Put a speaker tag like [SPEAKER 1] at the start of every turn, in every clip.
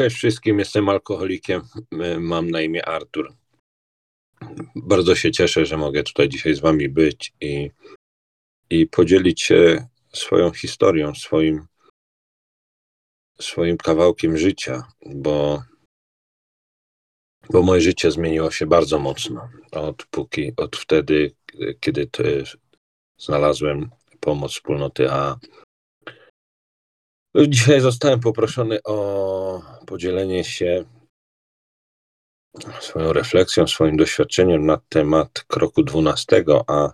[SPEAKER 1] Cześć wszystkim, jestem alkoholikiem. Mam na imię Artur. Bardzo się cieszę, że mogę tutaj dzisiaj z Wami być i, i podzielić się swoją historią, swoim, swoim kawałkiem życia, bo, bo moje życie zmieniło się bardzo mocno od, póki, od wtedy, kiedy znalazłem pomoc wspólnoty A Dzisiaj zostałem poproszony o podzielenie się swoją refleksją, swoim doświadczeniem na temat kroku 12, a,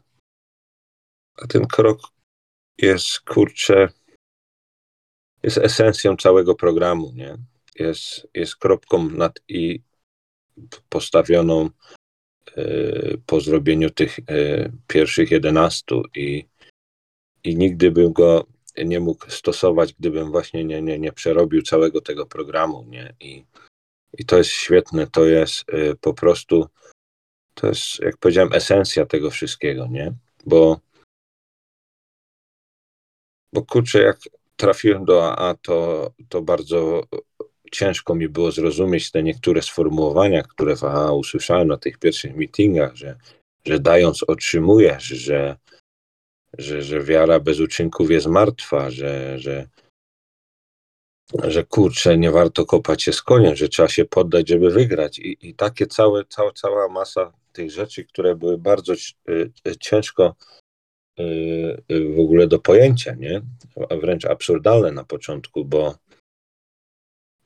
[SPEAKER 1] a ten krok jest kurczę, jest esencją całego programu, nie? Jest, jest kropką nad i postawioną y, po zrobieniu tych y, pierwszych 11 i, i nigdy bym go nie mógł stosować, gdybym właśnie nie, nie, nie przerobił całego tego programu, nie? I, i to jest świetne, to jest y, po prostu, to jest, jak powiedziałem, esencja tego wszystkiego, nie? Bo, bo kurczę, jak trafiłem do AA, to, to bardzo ciężko mi było zrozumieć te niektóre sformułowania, które w AA usłyszałem na tych pierwszych meetingach, że, że dając otrzymujesz, że, że, że wiara bez uczynków jest martwa, że, że, że kurczę, nie warto kopać się z koniem, że trzeba się poddać, żeby wygrać. I, i takie całe, cała, cała masa tych rzeczy, które były bardzo y, y, ciężko y, w ogóle do pojęcia, nie? Wręcz absurdalne na początku, bo,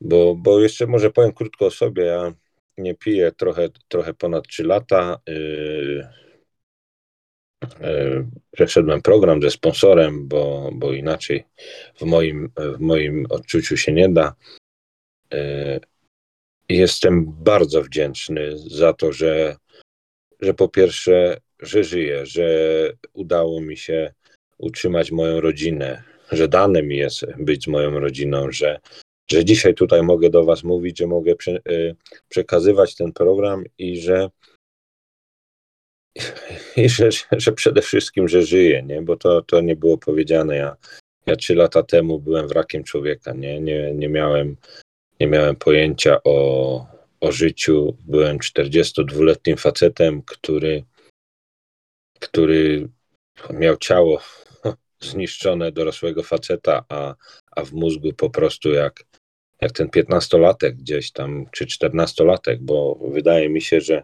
[SPEAKER 1] bo, bo jeszcze może powiem krótko o sobie. Ja nie piję trochę, trochę ponad 3 lata. E, przeszedłem program ze sponsorem, bo, bo inaczej w moim, w moim odczuciu się nie da. E, jestem bardzo wdzięczny za to, że, że po pierwsze, że żyję, że udało mi się utrzymać moją rodzinę, że dane mi jest być z moją rodziną, że, że dzisiaj tutaj mogę do Was mówić, że mogę e, przekazywać ten program i że i że, że przede wszystkim, że żyję, nie? bo to, to nie było powiedziane. Ja, ja trzy lata temu byłem wrakiem człowieka, nie, nie, nie, miałem, nie miałem pojęcia o, o życiu. Byłem 42-letnim facetem, który, który miał ciało zniszczone dorosłego faceta, a, a w mózgu po prostu jak, jak ten 15-latek gdzieś tam, czy 14-latek, bo wydaje mi się, że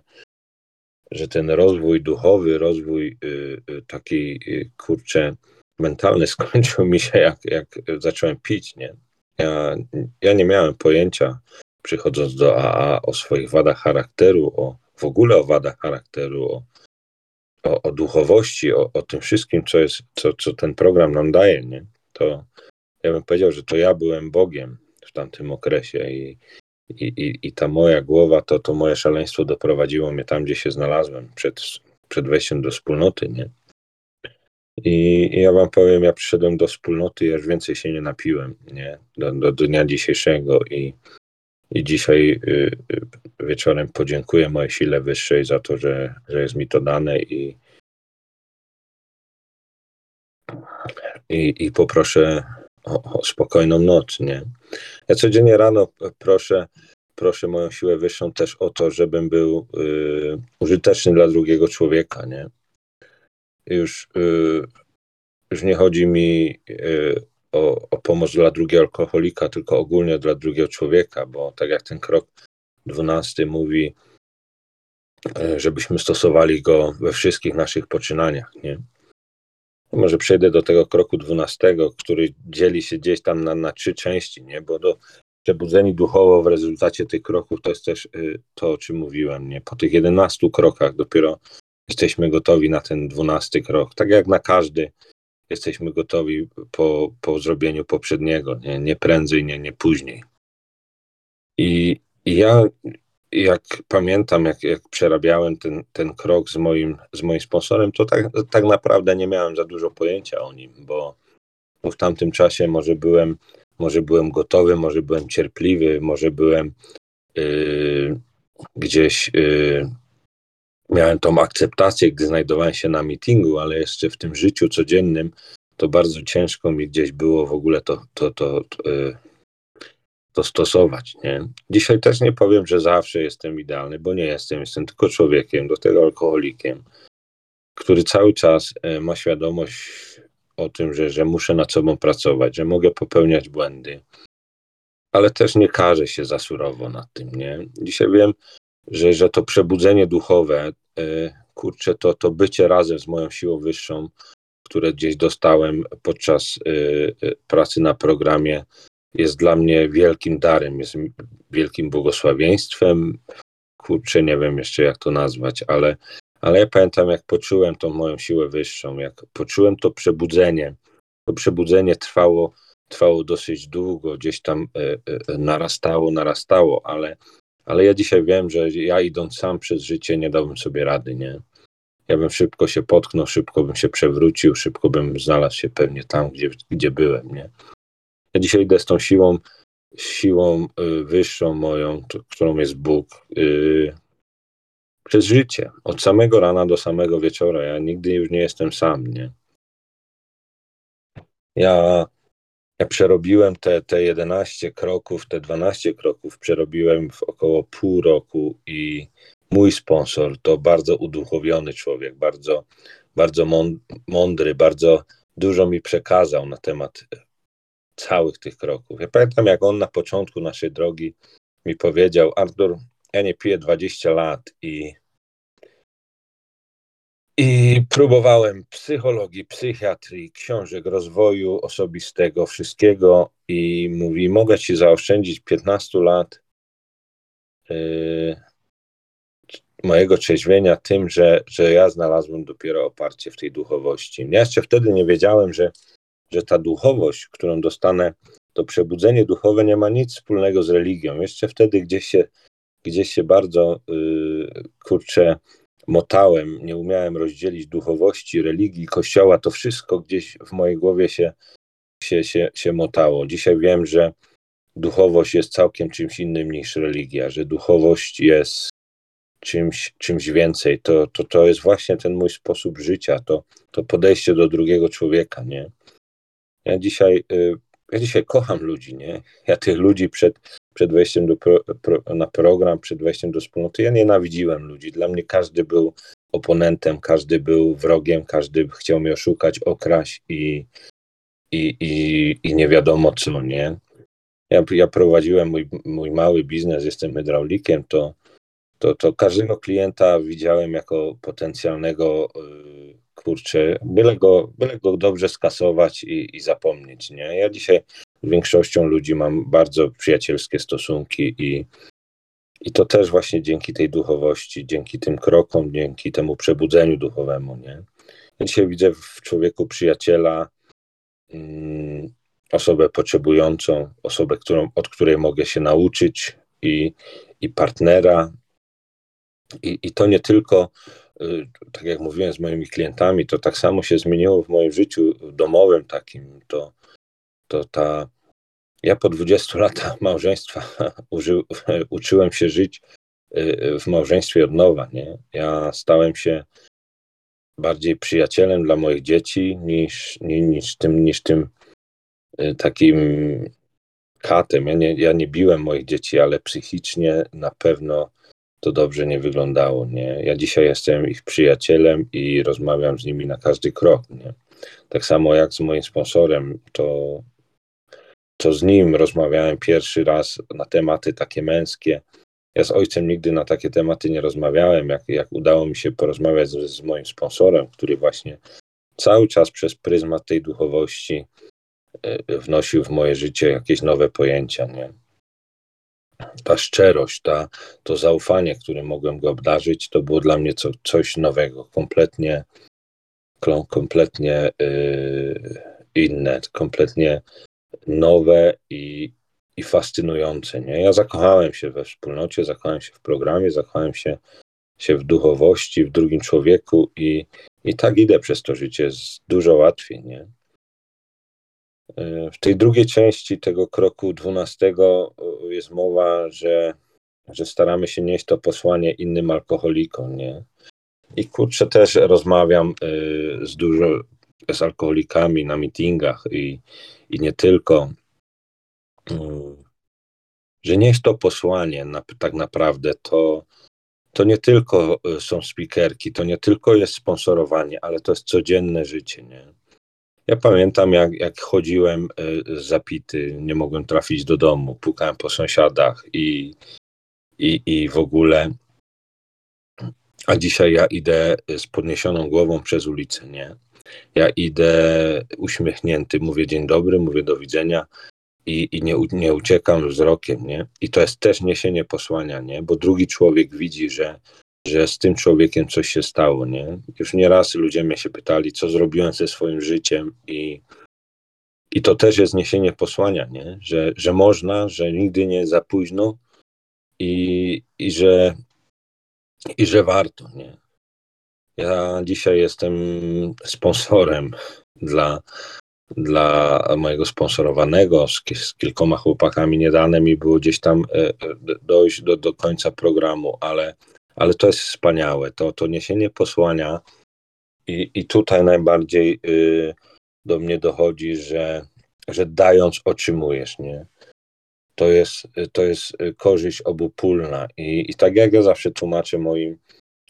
[SPEAKER 1] że ten rozwój duchowy, rozwój y, y, taki y, kurczę mentalny skończył mi się jak, jak zacząłem pić, nie? Ja, ja nie miałem pojęcia przychodząc do AA o swoich wadach charakteru, o w ogóle o wadach charakteru, o, o, o duchowości, o, o tym wszystkim, co jest, co, co ten program nam daje, nie? To ja bym powiedział, że to ja byłem Bogiem w tamtym okresie i, i, i, I ta moja głowa, to, to moje szaleństwo doprowadziło mnie tam, gdzie się znalazłem przed, przed wejściem do wspólnoty, nie? I, I, ja wam powiem, ja przyszedłem do wspólnoty, już więcej się nie napiłem, nie? Do, do, do dnia dzisiejszego i, i dzisiaj y, y, wieczorem podziękuję mojej sile wyższej za to, że, że jest mi to dane i, i, i poproszę o, o spokojną noc, nie? Ja codziennie rano proszę, proszę moją siłę wyższą też o to, żebym był y, użyteczny dla drugiego człowieka, nie? Już, y, już nie chodzi mi y, o, o pomoc dla drugiego alkoholika, tylko ogólnie dla drugiego człowieka, bo tak jak ten krok dwunasty mówi, y, żebyśmy stosowali go we wszystkich naszych poczynaniach, nie? Może przejdę do tego kroku dwunastego, który dzieli się gdzieś tam na, na trzy części, nie? Bo do, przebudzeni duchowo w rezultacie tych kroków to jest też y, to, o czym mówiłem, nie? Po tych jedenastu krokach dopiero jesteśmy gotowi na ten dwunasty krok. Tak jak na każdy jesteśmy gotowi po, po zrobieniu poprzedniego, nie, nie prędzej, nie, nie później. I, i ja jak pamiętam, jak, jak przerabiałem ten, ten krok z moim, z moim sponsorem, to tak, tak naprawdę nie miałem za dużo pojęcia o nim, bo, bo w tamtym czasie może byłem, może byłem gotowy, może byłem cierpliwy, może byłem yy, gdzieś yy, miałem tą akceptację, gdy znajdowałem się na meetingu, ale jeszcze w tym życiu codziennym to bardzo ciężko mi gdzieś było w ogóle to, to, to, to yy, dostosować. Nie? Dzisiaj też nie powiem, że zawsze jestem idealny, bo nie jestem. Jestem tylko człowiekiem, do tego alkoholikiem, który cały czas e, ma świadomość o tym, że, że muszę nad sobą pracować, że mogę popełniać błędy, ale też nie karzę się za surowo nad tym. Nie? Dzisiaj wiem, że, że to przebudzenie duchowe, e, kurczę, to, to bycie razem z moją siłą wyższą, które gdzieś dostałem podczas e, pracy na programie, jest dla mnie wielkim darem, jest wielkim błogosławieństwem. Kurczę, nie wiem jeszcze jak to nazwać, ale, ale ja pamiętam, jak poczułem tą moją siłę wyższą, jak poczułem to przebudzenie. To przebudzenie trwało, trwało dosyć długo, gdzieś tam e, e, narastało, narastało, ale, ale ja dzisiaj wiem, że ja idąc sam przez życie nie dałbym sobie rady, nie? Ja bym szybko się potknął, szybko bym się przewrócił, szybko bym znalazł się pewnie tam, gdzie, gdzie byłem, nie? Ja dzisiaj idę z tą siłą, siłą y, wyższą moją, którą jest Bóg, y, przez życie. Od samego rana do samego wieczora. Ja nigdy już nie jestem sam, nie? Ja, ja przerobiłem te, te 11 kroków, te 12 kroków przerobiłem w około pół roku i mój sponsor to bardzo uduchowiony człowiek, bardzo, bardzo mądry, bardzo dużo mi przekazał na temat całych tych kroków. Ja pamiętam, jak on na początku naszej drogi mi powiedział: Artur, ja nie piję 20 lat i, i próbowałem psychologii, psychiatrii, książek rozwoju osobistego, wszystkiego i mówi: Mogę ci zaoszczędzić 15 lat. Yy, mojego trzeźwienia tym, że, że ja znalazłem dopiero oparcie w tej duchowości. Ja jeszcze wtedy nie wiedziałem, że że ta duchowość, którą dostanę, to przebudzenie duchowe nie ma nic wspólnego z religią. Jeszcze wtedy gdzieś się, gdzieś się bardzo yy, kurczę motałem, nie umiałem rozdzielić duchowości, religii, kościoła, to wszystko gdzieś w mojej głowie się, się, się, się motało. Dzisiaj wiem, że duchowość jest całkiem czymś innym niż religia, że duchowość jest czymś, czymś więcej. To, to, to jest właśnie ten mój sposób życia, to, to podejście do drugiego człowieka, nie? Ja dzisiaj, y, ja dzisiaj kocham ludzi, nie? Ja tych ludzi przed, przed wejściem do pro, pro, na program, przed wejściem do wspólnoty, ja nienawidziłem ludzi. Dla mnie każdy był oponentem, każdy był wrogiem, każdy chciał mnie oszukać, okraść i, i, i, i nie wiadomo co, nie? Ja, ja prowadziłem mój, mój mały biznes, jestem hydraulikiem, to, to, to każdego klienta widziałem jako potencjalnego y, kurczę, byle go, byle go dobrze skasować i, i zapomnieć, nie? Ja dzisiaj z większością ludzi mam bardzo przyjacielskie stosunki i, i to też właśnie dzięki tej duchowości, dzięki tym krokom, dzięki temu przebudzeniu duchowemu, nie? Ja dzisiaj widzę w człowieku przyjaciela, mm, osobę potrzebującą, osobę, którą, od której mogę się nauczyć i, i partnera. I, I to nie tylko tak jak mówiłem z moimi klientami, to tak samo się zmieniło w moim życiu domowym takim, to, to ta, ja po 20 latach małżeństwa uży, uczyłem się żyć y, w małżeństwie od nowa, nie? Ja stałem się bardziej przyjacielem dla moich dzieci niż, niż tym, niż tym y, takim katem. Ja nie, ja nie biłem moich dzieci, ale psychicznie na pewno to dobrze nie wyglądało, nie? Ja dzisiaj jestem ich przyjacielem i rozmawiam z nimi na każdy krok, nie? Tak samo jak z moim sponsorem, to, to z nim rozmawiałem pierwszy raz na tematy takie męskie. Ja z ojcem nigdy na takie tematy nie rozmawiałem. Jak, jak udało mi się porozmawiać z, z moim sponsorem, który właśnie cały czas przez pryzmat tej duchowości e, wnosił w moje życie jakieś nowe pojęcia, nie? Ta szczerość, ta, to zaufanie, którym mogłem go obdarzyć, to było dla mnie co, coś nowego, kompletnie, kompletnie yy, inne, kompletnie nowe i, i fascynujące. Nie? Ja zakochałem się we wspólnocie, zakochałem się w programie, zakochałem się, się w duchowości, w drugim człowieku i, i tak idę przez to życie, jest dużo łatwiej. Nie? W tej drugiej części tego kroku dwunastego e, jest mowa, że, że staramy się nieść to posłanie innym alkoholikom, nie? I kurczę, też rozmawiam e, z dużo z alkoholikami na meetingach i, i nie tylko. Mm, że nie jest to posłanie na, tak naprawdę, to, to nie tylko są speakerki, to nie tylko jest sponsorowanie, ale to jest codzienne życie, nie? Ja pamiętam, jak, jak chodziłem y, zapity, nie mogłem trafić do domu, pukałem po sąsiadach i, i, i w ogóle. A dzisiaj ja idę z podniesioną głową przez ulicę, nie? Ja idę uśmiechnięty, mówię dzień dobry, mówię do widzenia i, i nie, nie uciekam wzrokiem, nie? I to jest też niesienie posłania, nie? Bo drugi człowiek widzi, że, że z tym człowiekiem coś się stało, nie? Już nieraz ludzie mnie się pytali, co zrobiłem ze swoim życiem i, i to też jest niesienie posłania, nie? Że, że można, że nigdy nie jest za późno i, i, że, i że warto, nie? Ja dzisiaj jestem sponsorem dla, dla mojego sponsorowanego z, z, kilkoma chłopakami. Nie dane mi było gdzieś tam e, e, dojść do, do końca programu, ale, ale to jest wspaniałe. To, to niesienie posłania i, i tutaj najbardziej y, do mnie dochodzi, że, że dając otrzymujesz, nie? To jest, to jest korzyść obopólna i, i tak jak ja zawsze tłumaczę moim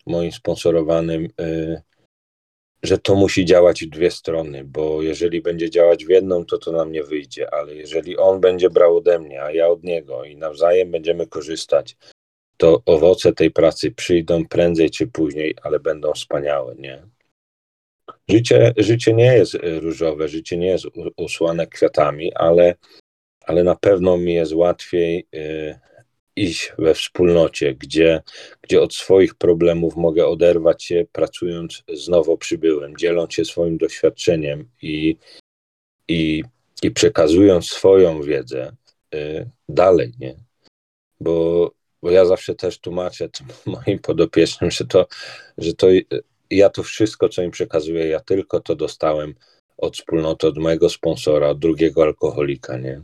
[SPEAKER 1] moim sponsorowanym, y, że to musi działać w dwie strony, bo jeżeli będzie działać w jedną, to to nam nie wyjdzie, ale jeżeli on będzie brał ode mnie, a ja od niego i nawzajem będziemy korzystać, to owoce tej pracy przyjdą prędzej czy później, ale będą wspaniałe, nie? Życie, życie nie jest różowe, życie nie jest usłane kwiatami, ale, ale na pewno mi jest łatwiej y, iść we wspólnocie, gdzie, gdzie od swoich problemów mogę oderwać się, pracując z nowo przybyłym, dzieląc się swoim doświadczeniem i, i, i przekazując swoją wiedzę y, dalej, nie? Bo, bo ja zawsze też tłumaczę moim podopiecznym, że to, że to ja to wszystko, co im przekazuję, ja tylko to dostałem od wspólnoty, od mojego sponsora, od drugiego alkoholika, nie?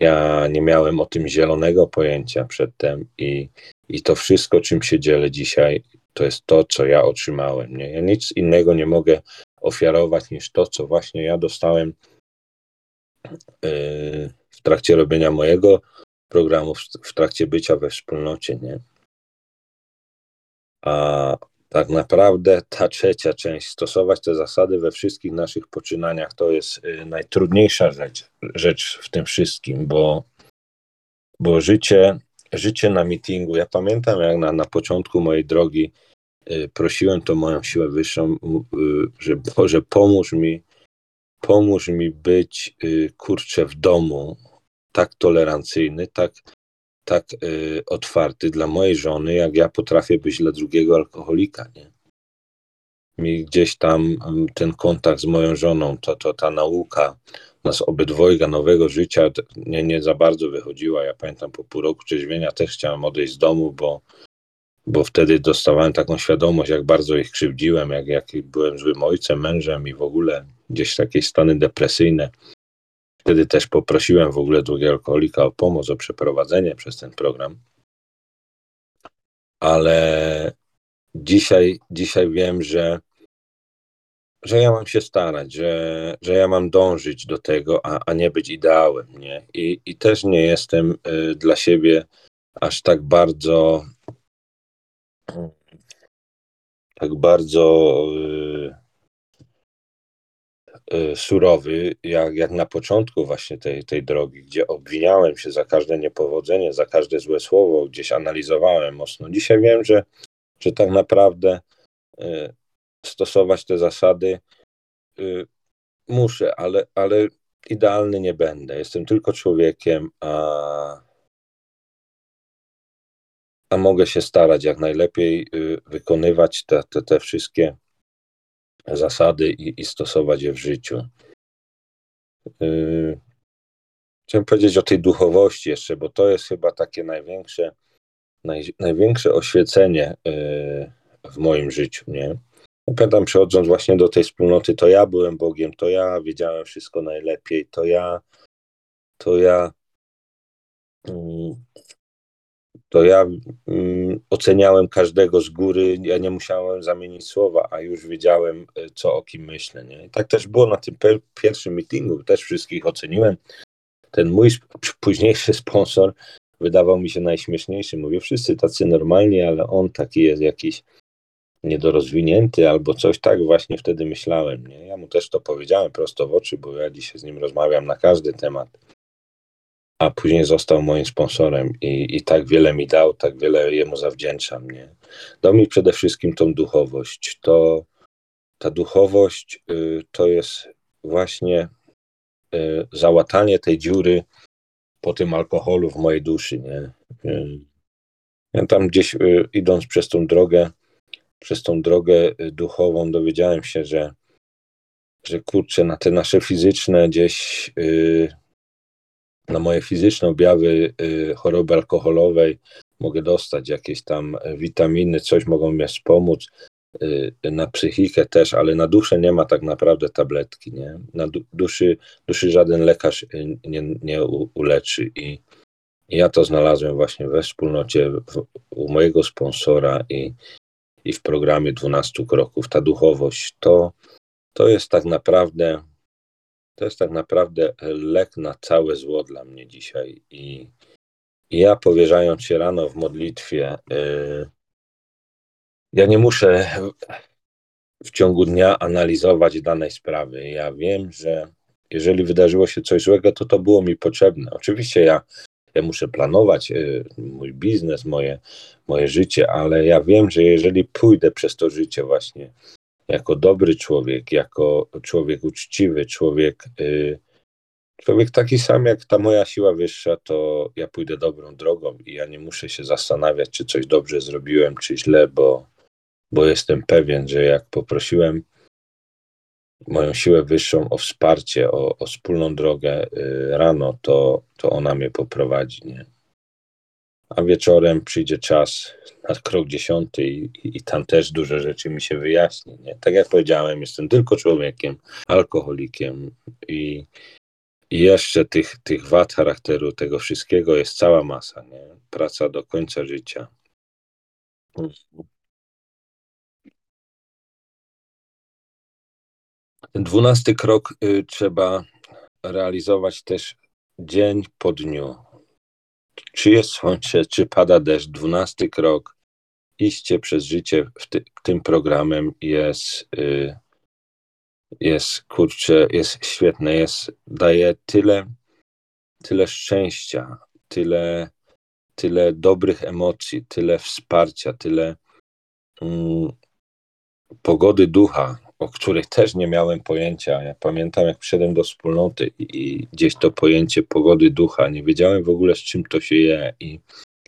[SPEAKER 1] Ja nie miałem o tym zielonego pojęcia przedtem i, i to wszystko, czym się dzielę dzisiaj, to jest to, co ja otrzymałem. Nie? Ja nic innego nie mogę ofiarować niż to, co właśnie ja dostałem yy, w trakcie robienia mojego programu, w trakcie bycia we wspólnocie. Nie? A tak naprawdę ta trzecia część, stosować te zasady we wszystkich naszych poczynaniach, to jest y, najtrudniejsza rzecz, rzecz w tym wszystkim, bo, bo życie, życie na meetingu, ja pamiętam jak na, na początku mojej drogi y, prosiłem to moją siłę wyższą, y, że Boże pomóż mi, pomóż mi być kurczę w domu tak tolerancyjny, tak tak y, otwarty dla mojej żony, jak ja potrafię być dla drugiego alkoholika, nie? Mi gdzieś tam ten kontakt z moją żoną, to, to ta nauka nas obydwojga nowego życia nie, nie za bardzo wychodziła. Ja pamiętam po pół roku trzeźwienia też chciałem odejść z domu, bo, bo wtedy dostawałem taką świadomość, jak bardzo ich krzywdziłem, jak, jak byłem złym ojcem, mężem i w ogóle gdzieś takie stany depresyjne. Wtedy też poprosiłem w ogóle drugiego alkoholika o pomoc, o przeprowadzenie przez ten program. Ale dzisiaj, dzisiaj wiem, że, że ja mam się starać, że, że ja mam dążyć do tego, a, a nie być ideałem. Nie? I, I też nie jestem y, dla siebie aż tak bardzo tak bardzo y, surowy, jak, jak na początku właśnie tej, tej drogi, gdzie obwiniałem się za każde niepowodzenie, za każde złe słowo, gdzieś analizowałem mocno. Dzisiaj wiem, że, że tak naprawdę y, stosować te zasady y, muszę, ale, ale idealny nie będę. Jestem tylko człowiekiem, a, a mogę się starać jak najlepiej wykonywać te, te, te wszystkie zasady i, i stosować je w życiu. Yy, chciałem powiedzieć o tej duchowości jeszcze, bo to jest chyba takie największe, naj, największe oświecenie yy, w moim życiu, nie? Pamiętam, przechodząc właśnie do tej wspólnoty, to ja byłem Bogiem, to ja wiedziałem wszystko najlepiej, to ja, to ja yy, to ja mm, oceniałem każdego z góry, ja nie musiałem zamienić słowa, a już wiedziałem, e, co o kim myślę. Nie? I tak też było na tym pierwszym meetingu, też wszystkich oceniłem. Ten mój późniejszy sponsor wydawał mi się najśmieszniejszy. Mówię, wszyscy tacy normalni, ale on taki jest jakiś niedorozwinięty albo coś, tak właśnie wtedy myślałem. Nie? Ja mu też to powiedziałem prosto w oczy, bo ja dzisiaj z nim rozmawiam na każdy temat. A później został moim sponsorem i, i tak wiele mi dał, tak wiele jemu zawdzięczam. Nie? Dał mi przede wszystkim tą duchowość. To, ta duchowość y, to jest właśnie y, załatanie tej dziury po tym alkoholu w mojej duszy. Nie? Y, ja tam gdzieś y, idąc przez tą drogę, przez tą drogę y, duchową dowiedziałem się, że, że kurczę, na te nasze fizyczne gdzieś, yy, na moje fizyczne objawy yy, choroby alkoholowej mogę dostać jakieś tam witaminy, coś mogą mi wspomóc, yy, na psychikę też, ale na duszę nie ma tak naprawdę tabletki, nie? Na du duszy, duszy żaden lekarz y, nie, nie uleczy i ja to znalazłem właśnie we wspólnocie w, u mojego sponsora i, i w programie 12 kroków. Ta duchowość to, to jest tak naprawdę to jest tak naprawdę lek na całe zło dla mnie dzisiaj. I, ja powierzając się rano w modlitwie, yy, ja nie muszę w ciągu dnia analizować danej sprawy. Ja wiem, że jeżeli wydarzyło się coś złego, to to było mi potrzebne. Oczywiście ja ja muszę planować y, mój biznes, moje, moje życie, ale ja wiem, że jeżeli pójdę przez to życie właśnie jako dobry człowiek, jako człowiek uczciwy, człowiek, y, człowiek taki sam jak ta moja siła wyższa, to ja pójdę dobrą drogą i ja nie muszę się zastanawiać, czy coś dobrze zrobiłem, czy źle, bo, bo jestem pewien, że jak poprosiłem moją siłę wyższą o wsparcie, o, o wspólną drogę y, rano, to, to ona mnie poprowadzi. Nie? A wieczorem przyjdzie czas na krok dziesiąty i, i, tam też dużo rzeczy mi się wyjaśni. Nie? Tak jak powiedziałem, jestem tylko człowiekiem, alkoholikiem i, i jeszcze tych, tych wad charakteru, tego wszystkiego jest cała masa. Nie? Praca do końca życia. Dwunasty krok y, trzeba realizować też dzień po dniu. Czy jest słońce, czy pada deszcz, dwunasty krok, iście przez życie w ty, tym programem. Jest, y, jest kurczę, jest świetne, jest, daje tyle, tyle szczęścia, tyle, tyle dobrych emocji, tyle wsparcia, tyle mm, pogody ducha, o których też nie miałem pojęcia. Ja pamiętam, jak przyszedłem do wspólnoty i, gdzieś to pojęcie pogody ducha, nie wiedziałem w ogóle, z czym to się je. I,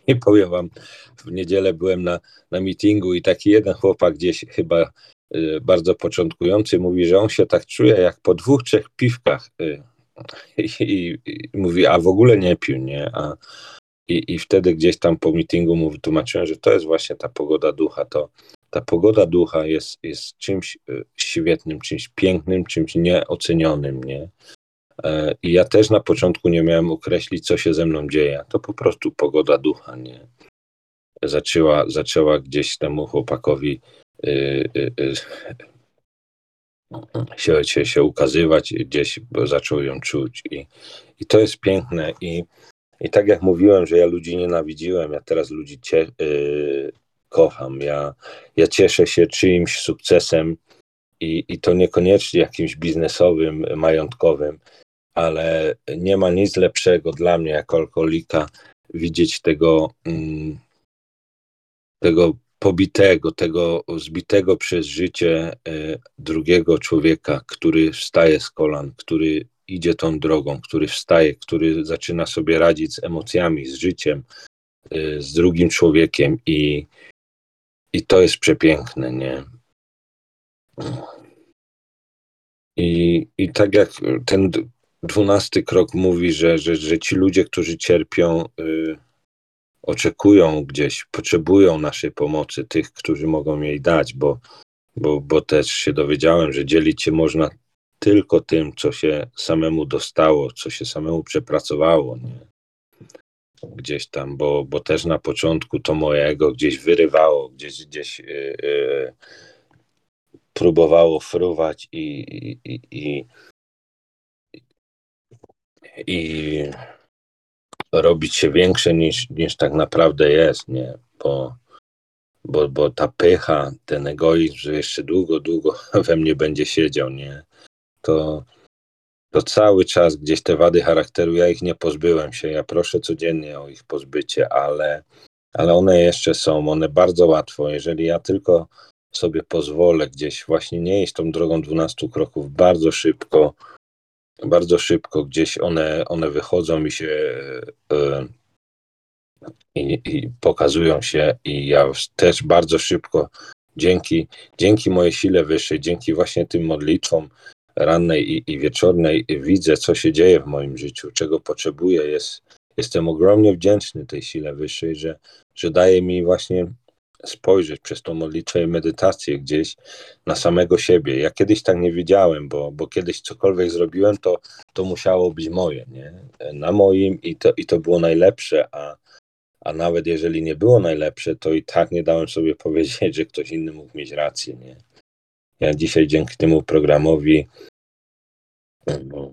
[SPEAKER 1] i powiem wam, w niedzielę byłem na, na meetingu i taki jeden chłopak gdzieś chyba y, bardzo początkujący mówi, że on się tak czuje jak po dwóch, trzech piwkach. Y, i, i, mówi, a w ogóle nie pił, nie? A, i, I wtedy gdzieś tam po meetingu mu wytłumaczyłem, że to jest właśnie ta pogoda ducha, to, ta pogoda ducha jest, jest czymś e, świetnym, czymś pięknym, czymś nieocenionym, nie? E, I ja też na początku nie miałem określić, co się ze mną dzieje. To po prostu pogoda ducha, nie? Zaczęła, zaczęła gdzieś temu chłopakowi yy, się, się, ukazywać, gdzieś zaczął ją czuć. I, i to jest piękne. I, I tak jak mówiłem, że ja ludzi nienawidziłem, ja teraz ludzi cie, kocham. Ja, ja cieszę się czyimś sukcesem i, i to niekoniecznie jakimś biznesowym, majątkowym, ale nie ma nic lepszego dla mnie jako alkoholika widzieć tego, mm, tego pobitego, tego zbitego przez życie e, drugiego człowieka, który wstaje z kolan, który idzie tą drogą, który wstaje, który zaczyna sobie radzić z emocjami, z życiem, e, z drugim człowiekiem i, i to jest przepiękne, nie? I, i tak jak ten dwunasty krok mówi, że, że, że ci ludzie, którzy cierpią, y, oczekują gdzieś, potrzebują naszej pomocy, tych, którzy mogą jej dać, bo, bo, bo też się dowiedziałem, że dzielić się można tylko tym, co się samemu dostało, co się samemu przepracowało. Nie? Gdzieś tam, bo, bo też na początku to mojego gdzieś wyrywało, gdzieś, gdzieś yy, yy, próbowało fruwać i, i, i, i, robić się większe niż, niż tak naprawdę jest, nie? Bo, bo, bo ta pycha, ten egoizm, że jeszcze długo, długo we mnie będzie siedział, nie? To, to cały czas gdzieś te wady charakteru, ja ich nie pozbyłem się, ja proszę codziennie o ich pozbycie, ale, ale one jeszcze są, one bardzo łatwo, jeżeli ja tylko sobie pozwolę gdzieś właśnie nie iść tą drogą 12 kroków bardzo szybko, bardzo szybko gdzieś one, one wychodzą mi się yy, i, i, pokazują się i ja też bardzo szybko dzięki, dzięki mojej sile wyższej, dzięki właśnie tym modlitwom rannej i, i wieczornej widzę, co się dzieje w moim życiu, czego potrzebuję. Jest, jestem ogromnie wdzięczny tej sile wyższej, że, że daje mi właśnie spojrzeć przez tą modlitwę i medytację gdzieś na samego siebie. Ja kiedyś tak nie wiedziałem, bo, bo kiedyś cokolwiek zrobiłem, to, to musiało być moje, nie? Na moim i to, i to było najlepsze, a, a nawet jeżeli nie było najlepsze, to i tak nie dałem sobie powiedzieć, że ktoś inny mógł mieć rację, nie? Ja dzisiaj dzięki temu programowi no,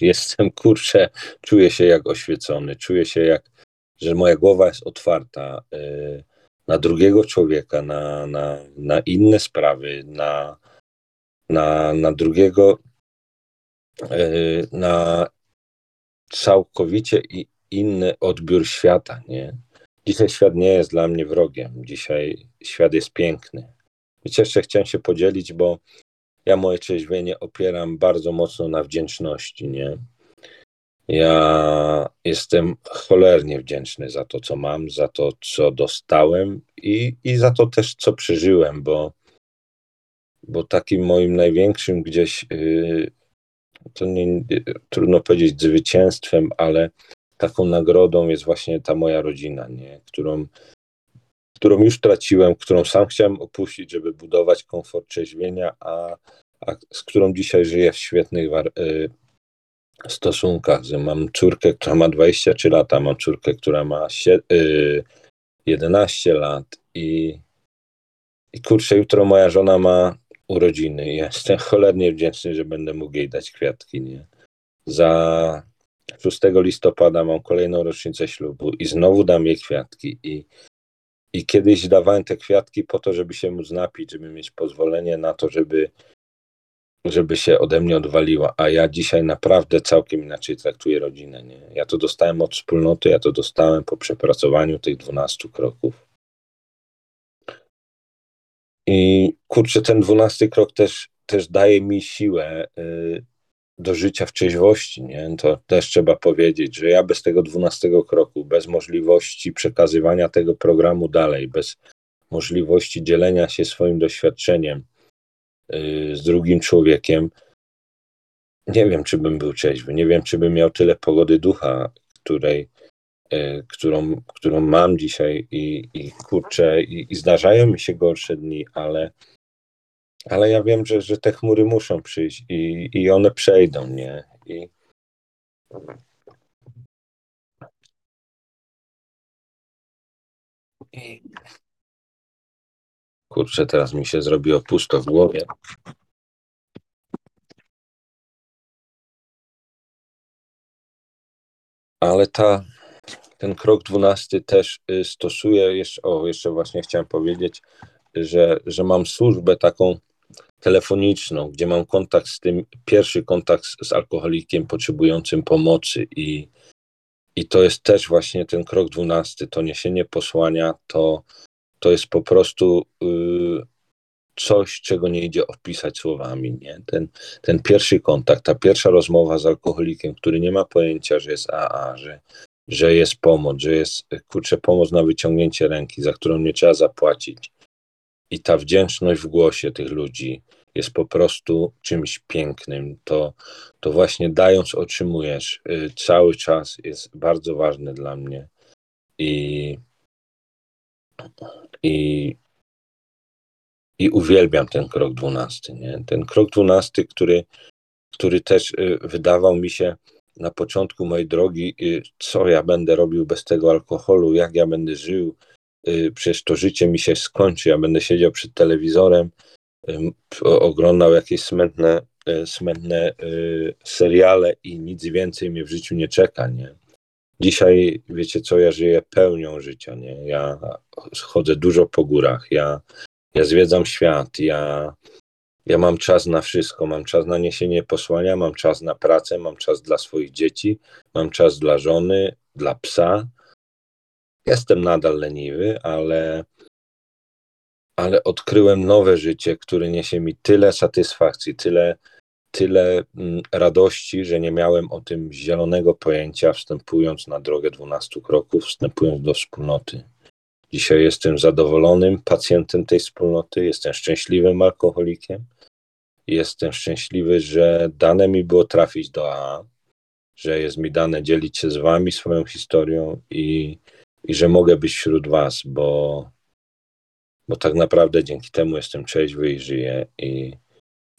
[SPEAKER 1] jestem, kurczę, czuję się jak oświecony, czuję się jak, że moja głowa jest otwarta y, na drugiego człowieka, na, na, na inne sprawy, na, na, na drugiego, y, na całkowicie inny odbiór świata, nie? Dzisiaj świat nie jest dla mnie wrogiem. Dzisiaj świat jest piękny. Wiecie, jeszcze chciałem się podzielić, bo ja moje trzeźwienie opieram bardzo mocno na wdzięczności, nie? Ja jestem cholernie wdzięczny za to, co mam, za to, co dostałem i, i za to też, co przeżyłem, bo, bo takim moim największym gdzieś, yy, to nie, trudno powiedzieć zwycięstwem, ale taką nagrodą jest właśnie ta moja rodzina, nie? Którą, którą już traciłem, którą sam chciałem opuścić, żeby budować komfort trzeźwienia, a, a z którą dzisiaj żyję w świetnych y, stosunkach. Mam córkę, która ma 23 lata, mam córkę, która ma 11 y, lat i, i kurczę, jutro moja żona ma urodziny. Jestem cholernie wdzięczny, że będę mógł jej dać kwiatki, nie? Za 6 listopada mam kolejną rocznicę ślubu i znowu dam jej kwiatki i i kiedyś dawałem te kwiatki po to, żeby się móc napić, żeby mieć pozwolenie na to, żeby, żeby się ode mnie odwaliła. A ja dzisiaj naprawdę całkiem inaczej traktuję rodzinę. Nie? Ja to dostałem od wspólnoty, ja to dostałem po przepracowaniu tych 12 kroków. I kurczę, ten dwunasty krok też, też daje mi siłę. Yy, do życia w trzeźwości, nie? To też trzeba powiedzieć, że ja bez tego dwunastego kroku, bez możliwości przekazywania tego programu dalej, bez możliwości dzielenia się swoim doświadczeniem yy, z drugim człowiekiem, nie wiem, czy bym był trzeźwy, nie wiem, czy bym miał tyle pogody ducha, której, yy, którą, którą mam dzisiaj i, i kurczę, i, i zdarzają mi się gorsze dni, ale ale ja wiem, że, że te chmury muszą przyjść i, i one przejdą, nie? I... I... Kurczę, teraz mi się zrobiło pusto w głowie. Ale ta, ten krok dwunasty też y, stosuje, jeszcze, o, jeszcze właśnie chciałem powiedzieć, że, że mam służbę taką telefoniczną, gdzie mam kontakt z tym, pierwszy kontakt z, alkoholikiem potrzebującym pomocy i, i to jest też właśnie ten krok dwunasty, to niesienie posłania, to, to jest po prostu y, coś, czego nie idzie opisać słowami. Nie? Ten, ten pierwszy kontakt, ta pierwsza rozmowa z alkoholikiem, który nie ma pojęcia, że jest AA, że, że jest pomoc, że jest kurczę pomoc na wyciągnięcie ręki, za którą nie trzeba zapłacić i ta wdzięczność w głosie tych ludzi jest po prostu czymś pięknym. To, to właśnie dając otrzymujesz y, cały czas jest bardzo ważne dla mnie. I, i, i uwielbiam ten krok dwunasty. Nie? Ten krok dwunasty, który, który też y, wydawał mi się na początku mojej drogi, y, co ja będę robił bez tego alkoholu, jak ja będę żył, przecież to życie mi się skończy, ja będę siedział przed telewizorem, oglądał jakieś smętne e, smętne e, seriale i nic więcej mnie w życiu nie czeka, nie? Dzisiaj, wiecie co, ja żyję pełnią życia, nie? Ja chodzę dużo po górach, ja, ja zwiedzam świat, ja, ja mam czas na wszystko, mam czas na niesienie posłania, mam czas na pracę, mam czas dla swoich dzieci, mam czas dla żony, dla psa. Jestem nadal leniwy, ale, ale odkryłem nowe życie, które niesie mi tyle satysfakcji, tyle, tyle mm, radości, że nie miałem o tym zielonego pojęcia, wstępując na drogę 12 kroków, wstępując do wspólnoty. Dzisiaj jestem zadowolonym pacjentem tej wspólnoty, jestem szczęśliwym alkoholikiem. Jestem szczęśliwy, że dane mi było trafić do AA, że jest mi dane dzielić się z Wami swoją historią i, i że mogę być wśród Was, bo, bo tak naprawdę dzięki temu jestem trzeźwy i żyję. I,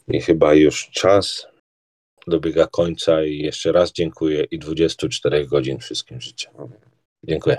[SPEAKER 1] I chyba już czas dobiega końca i jeszcze raz dziękuję i 24 godzin wszystkim życzę. Dziękuję.